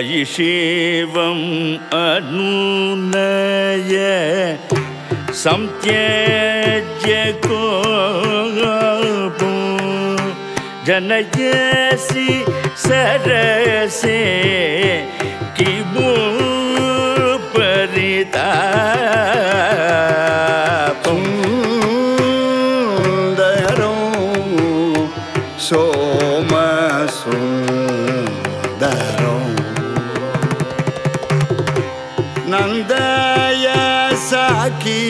शिवम् अनुनय संत्यज्य कोपो जनयसि सरसे नन्दय सखी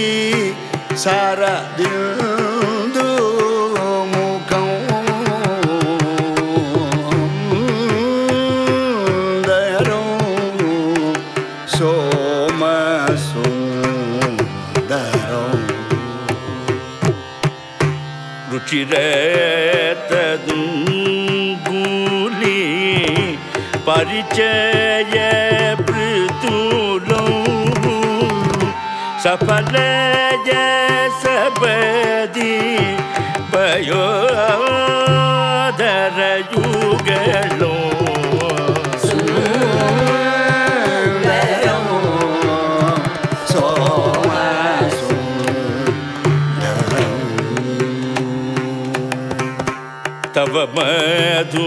शरदिन्दु मुखं। सोमसुन्दरो। रुचिरतदुङ्गुली परिचय सफलय सबदि पयोधरयुगलो तव मधुराधर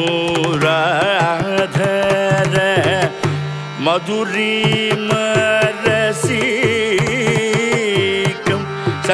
मधुरीमरसिकं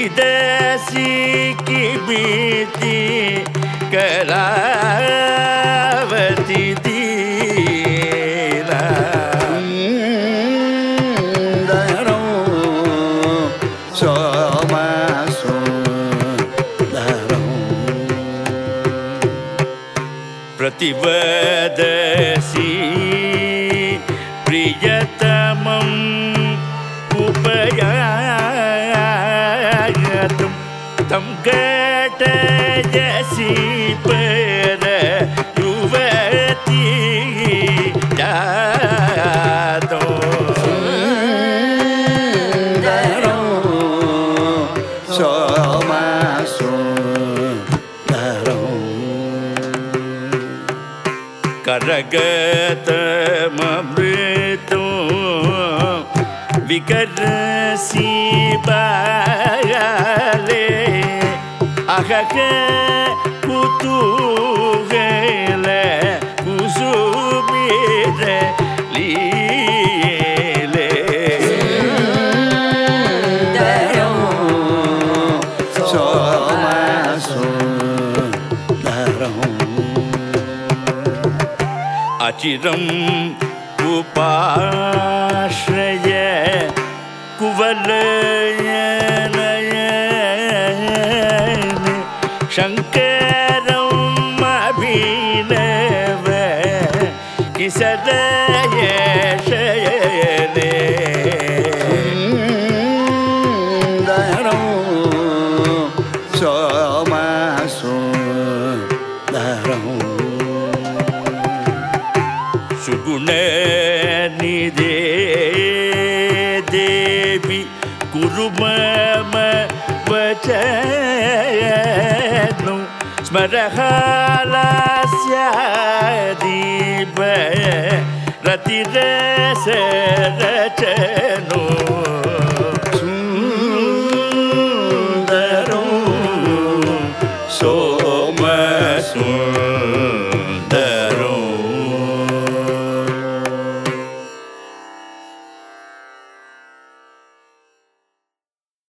सीदसी की बीती करावती दीना प्रतिवदसि तं घटयसि पर युवती जातो करगतमृतो विकरसि बाले कुतूहल कुसुमिर लीले अचिरम् उपाश्रय कुवलयनयन शङ्करम् अभिनव किसदय शयने सुगुणनिधे देवि कुरु मम वचनु Marajala sia di be, rati re